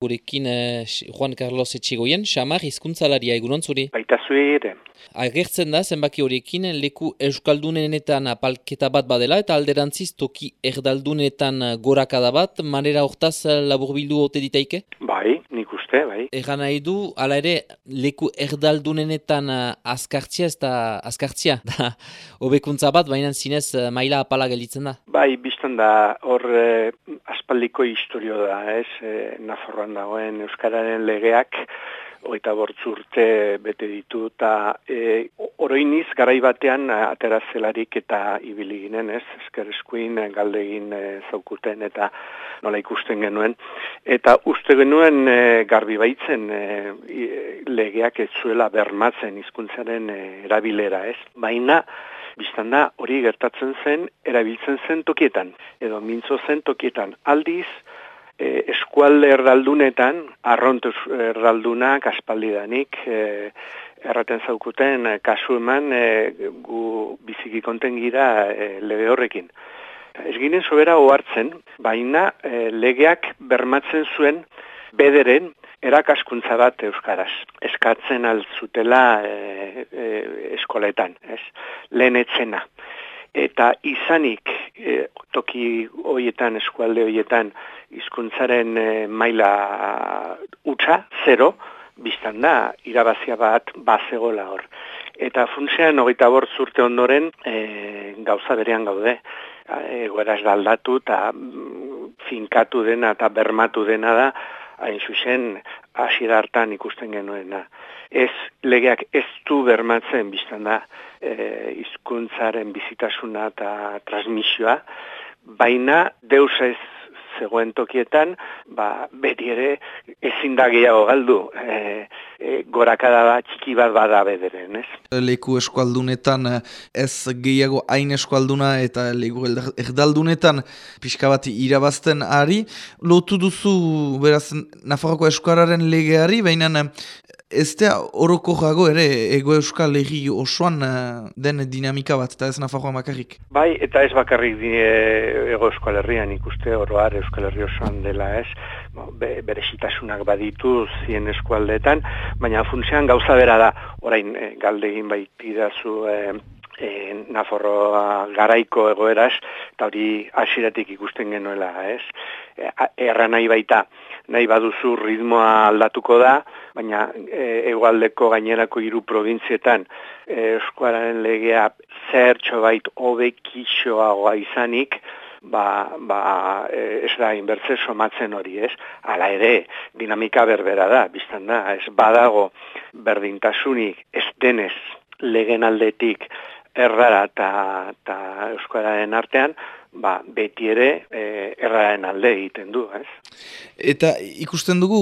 Gurekin eh, Juan Carlos Etxigoien, Xamar hizkuntzalaria egunon zuri. Baita zuire. Agertzen da, zenbaki horiekin, leku euskaldunenetan apalketa bat badela, eta alderantziz toki erdaldunenetan gorakada bat, manera hortaz laburbildu ote ditaike? Uste, bai. Egan nahi du, ala ere, leku erdaldunenetan azkartzia ez da azkartzia, da, hobekuntza bat, baina zinez maila apala gelditzen da. Bai, biztan da, hor eh, aspaldiko historio da, ez, eh, Nafarroan dagoen Euskararen legeak, oita bortzurte bete ditu, eta e, oroiniz garai batean aterazelarik eta ibili ginen, ez, esker eskuin galdegin e, zaukuten eta nola ikusten genuen. Eta uste genuen e, garbi baitzen e, legeak ez zuela bermatzen hizkuntzaren e, erabilera, ez. Baina, biztan da, hori gertatzen zen, erabiltzen zen tokietan, edo mintzo zen tokietan. Aldiz, e, eskualde erdaldunetan, arront erdaldunak aspaldidanik, e, erraten zaukuten e, kasu eman e, gu biziki konten gira e, lege horrekin. Ez ginen sobera ohartzen, baina e, legeak bermatzen zuen bederen erakaskuntza bat euskaraz. Eskatzen altzutela e, e, eskoletan, ez? Lehen etzena. Eta izanik e, toki hoietan, eskualde hoietan, hizkuntzaren e, maila utza, zero, biztan da, irabazia bat bazegola hor. Eta funtzean, hogeita bort zurte ondoren, e, gauza berean gaude, egoera ez aldatu eta mm, finkatu dena eta bermatu dena da, hain zuzen, hasiera hartan ikusten genuena. Ez, legeak ez du bermatzen, biztan da, e, izkuntzaren bizitasuna eta transmisioa, baina deus ez zegoen tokietan, ba, beti ere ezin da gehiago galdu, e, e, gorakada bat txiki bat bada bederen, ez? Leku eskualdunetan ez gehiago hain eskualduna eta leku erdaldunetan pixka bat irabazten ari, lotu duzu, beraz, Nafarroko eskuararen legeari, baina Ez da horoko jago ere ego euskal egi osoan uh, den dinamika bat, eta ez nafajoan bakarrik? Bai, eta ez bakarrik di, ego euskal herrian ikuste oroar euskal herri osoan dela ez, be, bere baditu zien eskualdetan, baina funtzean gauza bera da, orain e, galdegin baitidazu e, e, Naforroa garaiko egoeraz, eta hori asiratik ikusten genuela, ez? E, erra nahi baita, nahi baduzu ritmoa aldatuko da, baina e, gainerako hiru provintzietan e, eskuararen legea zertxo bait hobekixoagoa izanik, ba, ba e, ez da inbertze somatzen hori ez, ala ere dinamika berbera da, biztan da, ez badago berdintasunik ez denez legen aldetik errara eta euskararen artean, ba, beti ere e, erraren alde egiten du, ez? Eta ikusten dugu,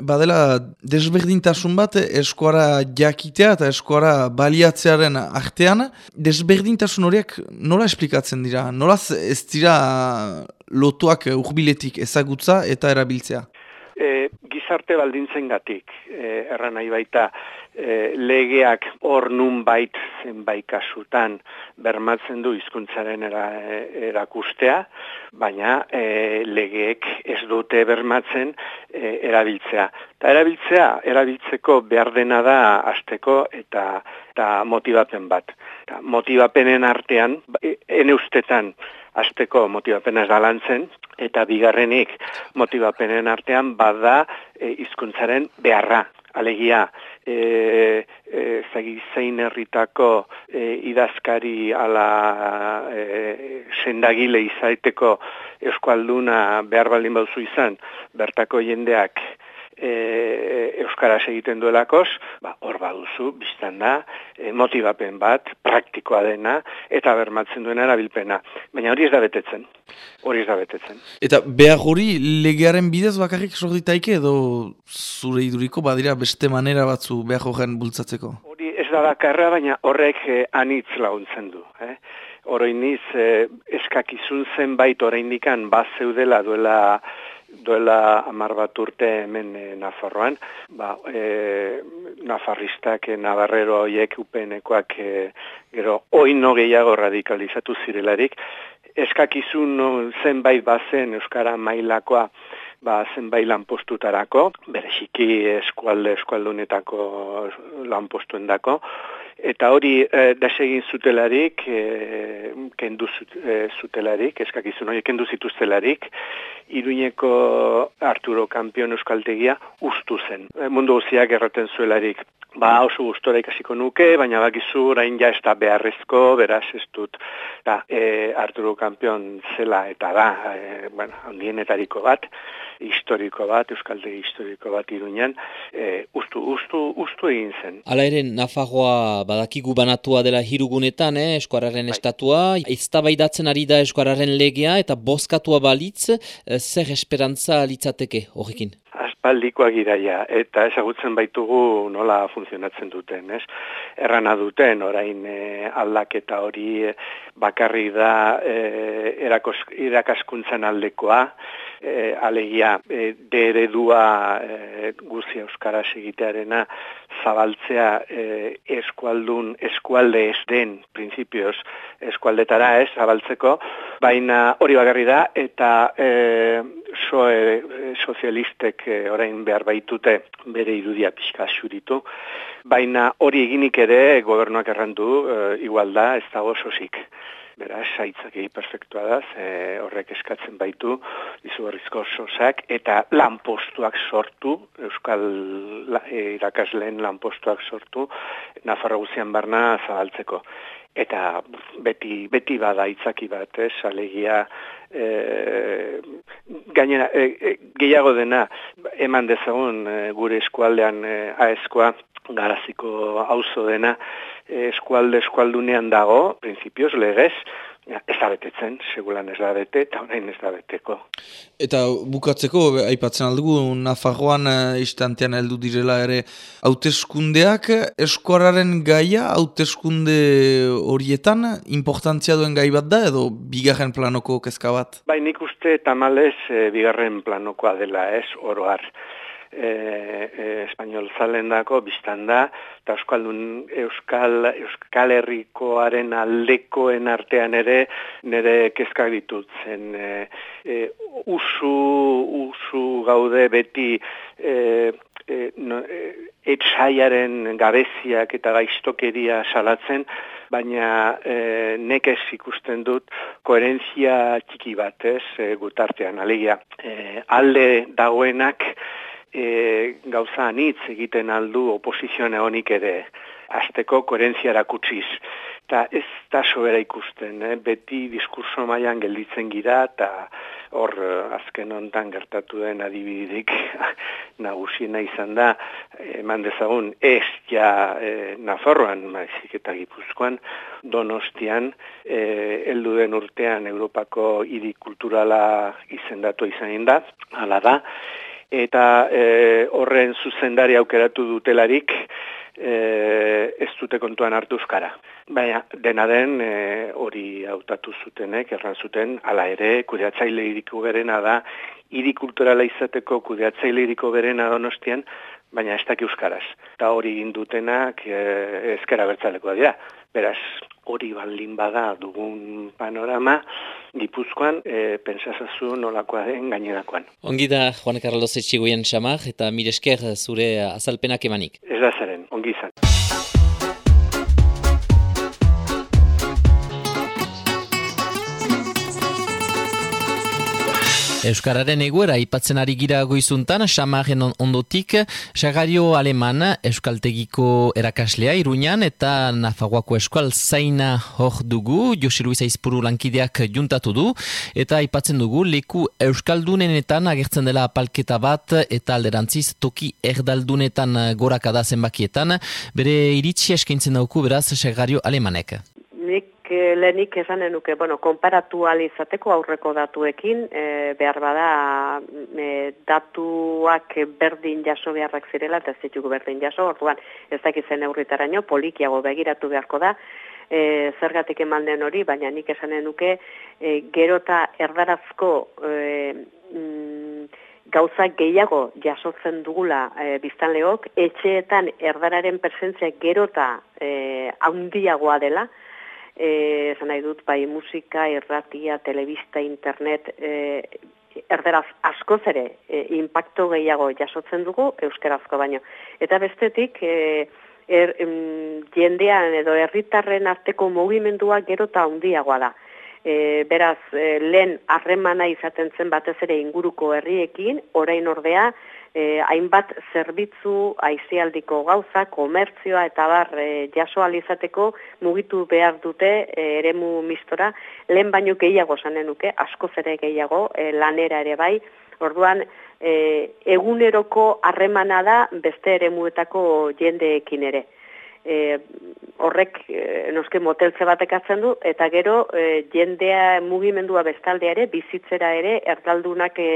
badela desberdintasun bat eskuara jakitea eta eskuara baliatzearen artean, desberdintasun horiek nola esplikatzen dira? Nola ez dira lotuak urbiletik ezagutza eta erabiltzea? E, gizarte baldintzen gatik, e, erran nahi baita, e, legeak hor nun bait zenbait kasutan bermatzen du hizkuntzaren era, erakustea, baina e, legeek ez dute bermatzen e, erabiltzea. Ta erabiltzea, erabiltzeko behar dena da asteko eta, eta motibapen bat. Ta motivapenen artean, e, ene ustetan, asteko motivapena ez dalantzen, eta bigarrenik motivapenen artean bada hizkuntzaren beharra alegia e, e, zein herritako e, idazkari ala e, sendagile izaiteko eskualduna behar baldin bauzu izan, bertako jendeak e, euskaraz egiten duelakoz, ba, hor baduzu, biztan da, e, motibapen bat, praktikoa dena, eta bermatzen duena erabilpena. Baina hori ez da betetzen. Hori ez da betetzen. Eta behar hori legearen bidez bakarrik sorditaike edo zure iduriko badira beste manera batzu behar horren bultzatzeko? Hori ez da bakarra, baina horrek eh, anitz laguntzen du. Eh? Oroiniz, eh, eskakizun zenbait oraindikan bat zeudela duela duela amar bat urte hemen e, Nafarroan, ba, e, Nafarristak, e, Navarrero horiek upenekoak e, gero oino gehiago radikalizatu zirelarik, eskakizun zenbait bazen Euskara mailakoa ba, zenbait lanpostutarako, bereziki eskualde eskualdunetako lanpostuen dako, eta hori e, desegin zutelarik, e, kendu e, zutelarik, eskakizun hori kendu zituztelarik, Iruñeko Arturo Kampion Euskaltegia ustu zen. E, mundu guziak erraten zuelarik, ba oso gustora ikasiko nuke, baina bakizu orain ja ez da beharrezko, beraz ez dut, da, e, Arturo Kampion zela eta da, e, bueno, handienetariko bat, historiko bat, Euskaltegi historiko bat iruñan, e, ustu, ustu, ustu egin zen. Hala ere, Nafarroa badakigu banatua dela hirugunetan, eh, eskuararen bai. estatua, iztabaidatzen ari da eskuararen legea, eta bozkatua balitz, eh, zer esperantza litzateke horrekin? Aspaldikoa giraia, eta ezagutzen baitugu nola funtzionatzen duten, ez? Errana duten, orain e, aldaketa hori bakarri da e, irakaskuntzan aldekoa, e, alegia e, deredua e, guzi euskara egitearena zabaltzea e, eskualdun eskualde ez den printzipioz eskualdetara ez zabaltzeko. Baina hori bagarri da eta e, so, e, sozialistek e, orain behar baitute bere irudia pixka xuritu baina hori eginik ere gobernuak errandu e, igual da ez dago sosik Beraz, saitzak perfektua da, ze horrek eskatzen baitu, izugarrizko sosak, eta lanpostuak sortu, Euskal e, irakasleen lanpostuak sortu, Nafarro guzian barna zabaltzeko. Eta beti, beti bada itzaki bat, ez, alegia, e, gainera, e, e, gehiago dena, eman dezagun e, gure eskualdean e, aezkoa, garaziko auzo dena eskualde eskualdunean dago, prinsipioz legez, ez da betetzen, segulan ez da bete, eta orain ez da beteko. Eta bukatzeko, aipatzen aldugu, Nafarroan uh, istantean heldu direla ere, hauteskundeak eskuararen gaia, hauteskunde horietan, importantzia duen gai bat da, edo bigarren planoko kezka bat? Bai, nik uste tamalez e, bigarren planokoa dela ez, oroar e, e, espainol zalen dako, biztan da, eta euskaldun euskal, euskal herrikoaren aldekoen artean ere, nire kezkak ditut zen. E, e, usu, usu gaude beti e, e, no, e, etxaiaren gabeziak eta gaiztokeria salatzen, baina e, nekez ikusten dut koherentzia txiki bat, ez, e, gutartean, alegia. E, alde dagoenak, e, gauza anitz egiten aldu oposizioan honik ere, azteko koherentziara kutsiz. Eta ez da sobera ikusten, eh? beti diskurso mailan gelditzen gira, eta hor eh, azken hontan gertatu den adibidik nagusiena izan da, eman dezagun ez ja e, Nafarroan, maizik eta Gipuzkoan, donostian, e, den urtean Europako hiri kulturala izendatu izan da, hala da, eta e, horren zuzendari aukeratu dutelarik e, ez dute kontuan hartu euskara. Baina dena den e, hori hautatu zutenek, erran zuten, hala ere, kudeatzaile iriko berena da, hiri kulturala izateko kudeatzaile iriko berena donostian, baina ez daki euskaraz. Eta hori indutenak e, ezkera bertzaleko dira. Beraz, hori baldin bada dugun panorama, Gipuzkoan, e, pentsazazu nolakoa den gainerakoan. Ongi da, Juan Carlos Etxigoien xamak, eta miresker zure azalpenak emanik. Ez da zaren, ongi izan. Euskararen eguera ipatzen ari gira goizuntan, Samaren ondotik, Sagario Aleman, Euskaltegiko erakaslea Iruñan eta Nafaguako eskual zaina hor dugu, Josiru Izaizpuru lankideak juntatu du, eta ipatzen dugu leku Euskaldunenetan agertzen dela apalketa bat eta alderantziz toki erdaldunetan gorakada zenbakietan, bere iritsi eskaintzen dauku beraz Sagario Alemanek lehenik esanen nuke, bueno, konparatu alizateko aurreko datuekin, e, behar bada e, datuak berdin jaso beharrak zirela, eta ez berdin jaso, orduan ez dakitzen eurritaraino, polikiago begiratu beharko da, e, zergatik eman den hori, baina nik esanen nuke, e, gerota erdarazko e, mm, gauza gehiago jasotzen dugula e, biztanleok, etxeetan erdararen presentzia gerota e, handiagoa dela, eh, esan nahi dut, bai musika, erratia, telebista, internet, eh, erderaz askoz ere e, impacto gehiago jasotzen dugu euskerazko baino. Eta bestetik, e, er, jendean edo herritarren arteko mugimendua gero eta handiagoa da. E, beraz, e, lehen harremana izaten zen batez ere inguruko herriekin, orain ordea, e, hainbat zerbitzu aizialdiko gauza, komertzioa eta bar e, jaso alizateko mugitu behar dute e, eremu mistora, lehen baino gehiago zanenuke, asko zere gehiago, e, lanera ere bai, orduan, e, eguneroko harremana da beste eremuetako jendeekin ere. E, horrek e, noske moteltze batek hartzen du eta gero e, jendea mugimendua bestaldea ere bizitzera ere erdaldunak e,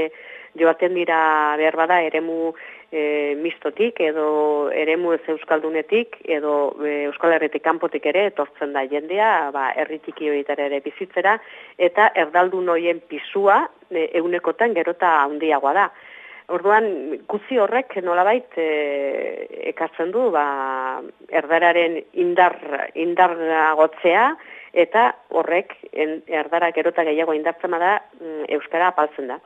joaten dira behar bada eremu e, mistotik edo eremu ez euskaldunetik edo e, euskal herretik kanpotik ere etortzen da jendea ba, erritiki ere bizitzera eta erdaldun hoien pisua e, eunekotan gerota handiagoa da. Orduan, guzi horrek nolabait e, ekartzen du ba, erdararen indar, indar gotzea, eta horrek en, erdarak erota gehiago indartzen da mm, Euskara apaltzen da.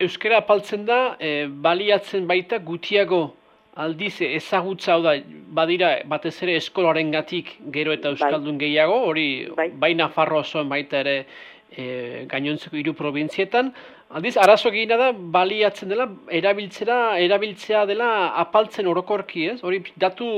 Euskara apaltzen da, e, baliatzen baita gutiago aldiz ezagutza hau da, badira batez ere eskolaren gatik gero eta bai. Euskaldun gehiago, hori bai. baina farro osoan baita ere e, gainontzeko hiru probintzietan, aldiz, arazo egina da, baliatzen dela, erabiltzera, erabiltzea dela apaltzen orokorki, ez? Hori datu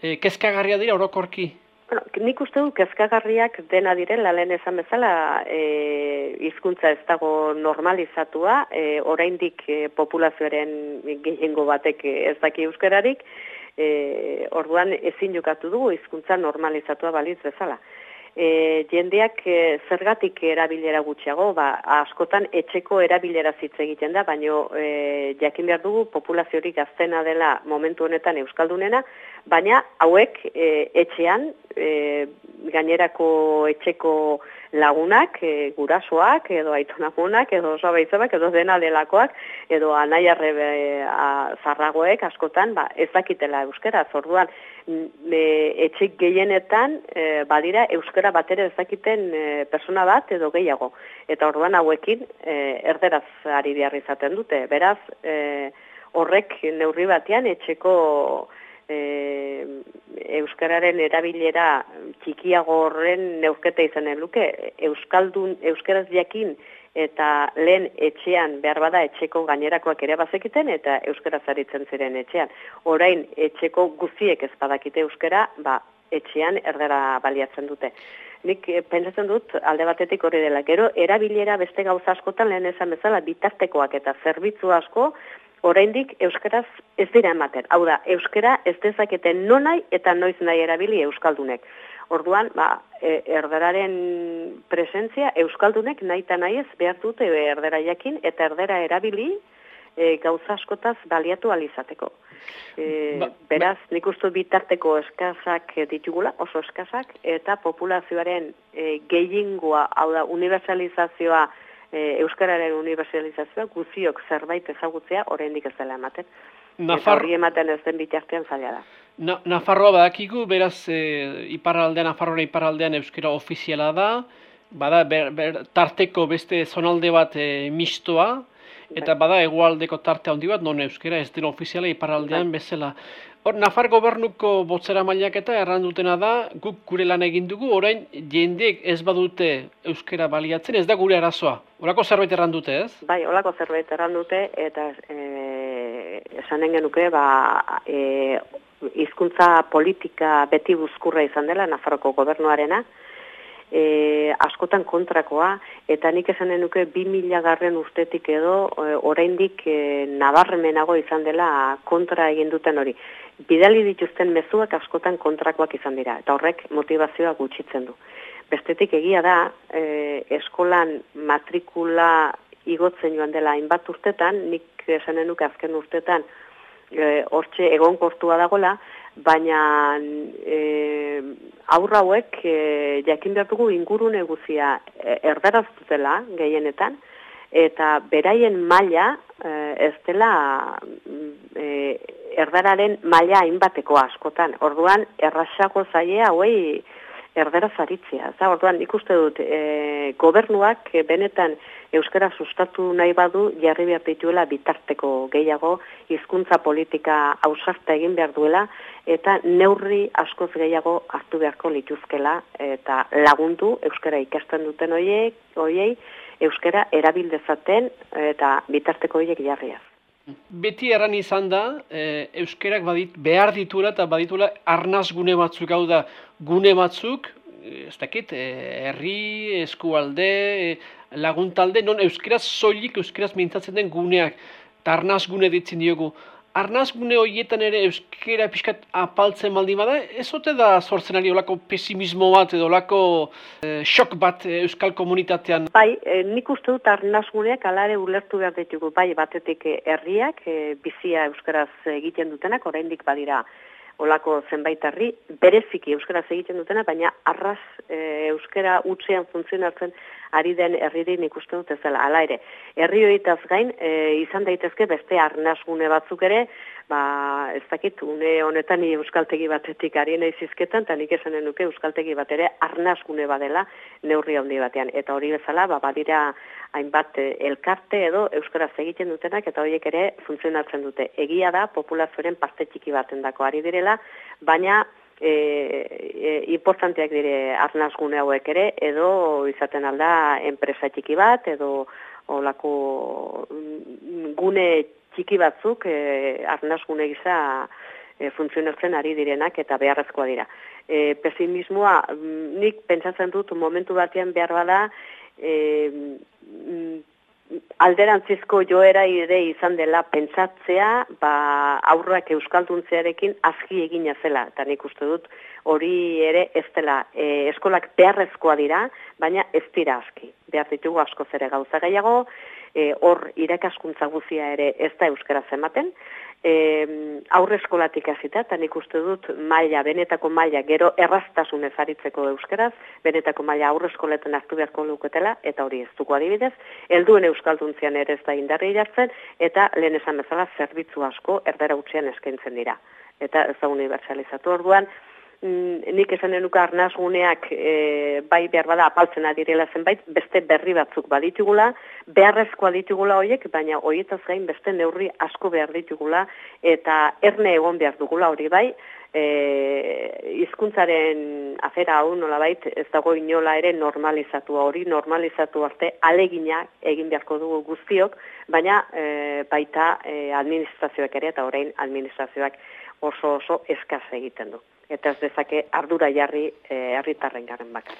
e, kezkagarria dira orokorki? Bueno, nik uste du kezkagarriak dena direla lehen esan bezala e, hizkuntza ez dago normalizatua, e, oraindik e, populazioaren gehiengo batek ez daki euskararik, e, orduan ezin jokatu dugu hizkuntza normalizatua balitz bezala e, jendeak e, zergatik erabilera gutxiago, ba, askotan etxeko erabilera zitz egiten da, baino e, jakin behar dugu populaziorik gaztena dela momentu honetan euskaldunena, baina hauek e, etxean, e, gainerako etxeko lagunak, e, gurasoak, edo aitonamonak, edo oso edo dena delakoak, edo anaiarre zarragoek askotan, ba, ez dakitela euskera, zorduan, e, etxik gehienetan, e, badira, euskera batera ez dakiten e, persona bat, edo gehiago. Eta orduan hauekin, e, erderaz ari behar izaten dute. Beraz, e, horrek neurri batean etxeko e, euskararen erabilera txikiago horren neuzketa izanen luke. Euskaldun, euskaraz jakin eta lehen etxean behar bada etxeko gainerakoak ere bazekiten eta euskaraz aritzen ziren etxean. Orain etxeko guziek ez badakite euskara, ba, etxean erdera baliatzen dute. Nik eh, pentsatzen dut alde batetik hori dela. Gero, erabilera beste gauza askotan lehen esan bezala bitartekoak eta zerbitzu asko oraindik euskaraz ez dira ematen. Hau da, euskara ez dezaketen nonai eta noiz nahi erabili euskaldunek. Orduan, ba, e, erderaren presentzia euskaldunek nahi eta nahi ez behar dute erdera jakin eta erdera erabili e, gauza askotaz baliatu alizateko. E, ba, ba, beraz, nik uste bitarteko eskazak ditugula, oso eskazak, eta populazioaren e, gehiingoa, hau da, universalizazioa, e, Euskararen universalizazioa guziok zerbait ezagutzea oraindik ez dela ematen. Nafar... Eta hori ematen ez den bitartean zaila da. Na, Nafarroa badakigu, beraz, e, iparraldean, Nafarroa iparraldean euskara ofiziala da, bada ber, ber, tarteko beste zonalde bat e, mistoa, eta bai. bada egualdeko tarte handi bat, non euskara ez dira ofiziala iparraldean bai. bezala. Hor, Nafar gobernuko botzera mailak eta errandutena da, guk gure lan egin dugu, orain jendeek ez badute euskera baliatzen, ez da gure arazoa. Horako zerbait errandute, ez? Bai, horako zerbait errandute, eta e, esanen genuke, ba, e, izkuntza politika beti buzkurra izan dela, Nafarroko gobernuarena, e, askotan kontrakoa, eta nik esanen nuke bi mila garren ustetik edo, e, oraindik e, nabarremenago izan dela kontra egin duten hori bidali dituzten mezuak askotan kontrakoak izan dira, eta horrek motivazioa gutxitzen du. Bestetik egia da, e, eskolan matrikula igotzen joan dela hainbat urtetan, nik esanen nuke azken urtetan, e, hortxe egon kortua dagola, baina e, aurra hauek e, jakin behar dugu ingurune guzia e, erdaraztutela gehienetan, eta beraien maila e, ez dela e, erdararen maila hainbateko askotan. Orduan, erraxako zaie hauei erdera zaritzia. Za, orduan, ikuste dut, e, gobernuak benetan Euskara sustatu nahi badu, jarri behar dituela bitarteko gehiago, hizkuntza politika ausarta egin behar duela, eta neurri askoz gehiago hartu beharko lituzkela, eta lagundu Euskara ikasten duten hoiei, hoiei Euskara erabildezaten eta bitarteko horiek jarriaz. Beti erran izan da, e, euskerak badit, behar ditura eta baditula arnaz gune batzuk, hau da, gune batzuk, eh, ez dakit, e, herri, eskualde, laguntalde, non euskeraz soilik, euskeraz mintzatzen den guneak, eta arnaz gune ditzen diogu arnazgune horietan ere euskera pixkat apaltzen baldin bada, ez ote da sortzen ari olako pesimismo bat edo olako e, xok bat eh, euskal komunitatean? Bai, e, nik uste dut arnazguneak alare ulertu behar ditugu, bai, batetik herriak, e, bizia euskaraz egiten dutenak, oraindik badira olako zenbait herri, bereziki euskaraz egiten dutena, baina arraz euskara utzean funtzionatzen ari den herririn ikusten dut ezela. Hala ere, herri horietaz gain, e, izan daitezke beste arnasgune batzuk ere, ba, ez dakit, une honetan euskaltegi batetik ari nahi zizketan, eta nik esanen nuke euskaltegi bat ere arnasgune badela neurri handi batean. Eta hori bezala, ba, badira hainbat e, elkarte edo euskaraz egiten dutenak, eta horiek ere funtzionatzen dute. Egia da, populazioaren parte txiki baten dako ari direla, baina e, e, importanteak dire arnazgune hauek ere, edo izaten alda enpresa txiki bat, edo olako mm, gune txiki batzuk e, arnazgune gisa e, funtzionatzen ari direnak eta beharrezkoa dira. E, pesimismoa, mm, nik pentsatzen dut momentu batean behar bada, e, mm, alderantzizko joera ere izan dela pentsatzea, ba, aurrak euskalduntzearekin azki egina zela, eta nik uste dut hori ere ez dela e, eskolak beharrezkoa dira, baina ez dira azki. Behar ditugu asko zere gauza gehiago, e, hor irakaskuntza guzia ere ez da euskara ematen, e, aurre eskolatik hasita, eta nik uste dut maila, benetako maila, gero erraztasun ezaritzeko euskeraz, benetako maila aurre eskoletan hartu beharko luketela, eta hori ez dugu adibidez, helduen euskalduntzian ere ez da indarri jartzen, eta lehen esan bezala zerbitzu asko erdera utzean eskaintzen dira. Eta ez da universalizatu orduan, nik esan denuka arnazguneak e, bai behar bada apaltzen adirela zenbait, beste berri batzuk baditugula, beharrezkoa ditugula horiek, baina horietaz gain beste neurri asko behar ditugula, eta erne egon behar dugula hori bai, e, izkuntzaren afera hau nola bait, ez dago inola ere normalizatu hori, normalizatu arte alegina egin beharko dugu guztiok, baina e, baita e, administrazioak ere, eta orain administrazioak oso oso eskaz egiten du eta ez dezake ardura jarri eh, herritarren garen bakar.